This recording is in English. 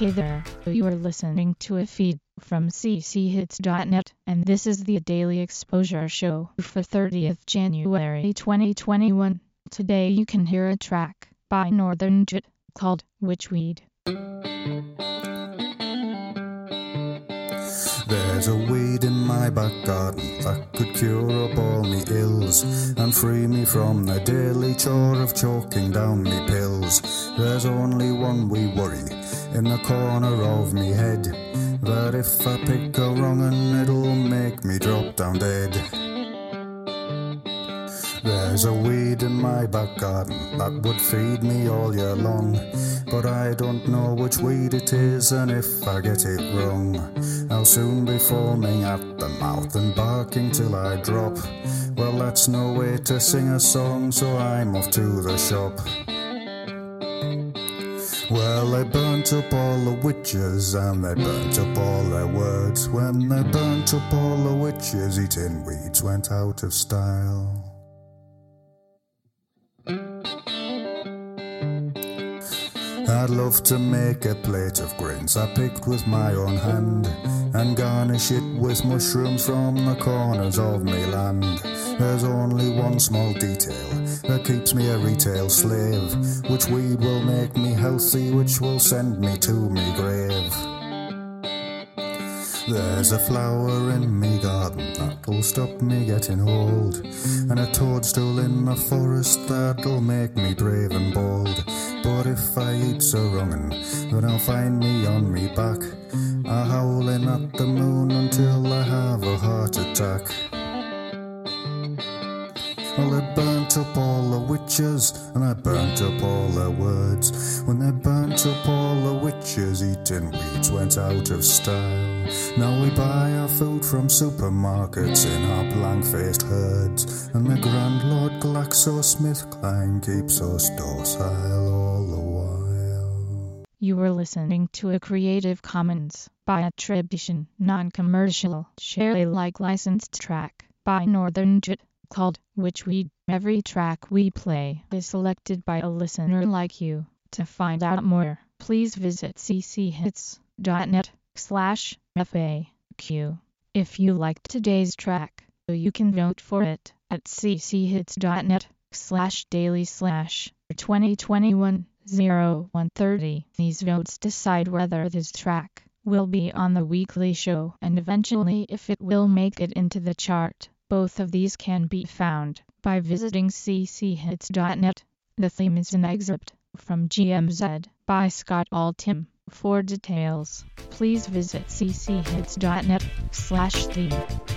Hey there, you are listening to a feed from cchits.net, and this is the Daily Exposure Show for 30th January 2021. Today you can hear a track by Northern Jit called Witchweed. There's a weed in my back garden that could cure up all me ills and free me from the daily chore of choking down me pills. There's only one we worry in the corner of me head that if I pick a wrong un, it'll make me drop down dead. There's a weed in my back garden that would feed me all year long. But I don't know which weed it is, and if I get it wrong, I'll soon be foaming at the mouth and barking till I drop. Well, that's no way to sing a song, so I'm off to the shop. Well, they burnt up all the witches and they burnt up all their words. When they burnt up all the witches, eating weeds went out of style. I'd love to make a plate of grains I picked with my own hand and garnish it with mushrooms from the corners of me land. There's only one small detail that keeps me a retail slave, which weed will make me healthy, which will send me to me grave. There's a flower in me garden that'll stop me getting old, and a toadstool in the forest that'll make me brave and bold. But if I eat so wrongin', then I'll find me on me back, a howling at the moon until I have a heart attack. Well, they burnt up all the witches, and I burnt up all their words. When they burnt up all the witches, eating weeds went out of style. Now we buy our food from supermarkets in our blank faced herds, and the Grand Lord GlaxoSmithKline keeps us docile all the while. You were listening to a Creative Commons by attribution, non-commercial, share Alike licensed track by Northern Jit called Witchweed. Every track we play is selected by a listener like you. To find out more, please visit cchits.net slash FAQ. If you liked today's track, you can vote for it at cchits.net slash daily slash 2021 0130. These votes decide whether this track will be on the weekly show and eventually if it will make it into the chart. Both of these can be found by visiting cchits.net. The theme is an excerpt from GMZ by Scott Altham. For details, please visit cchits.net slash theme.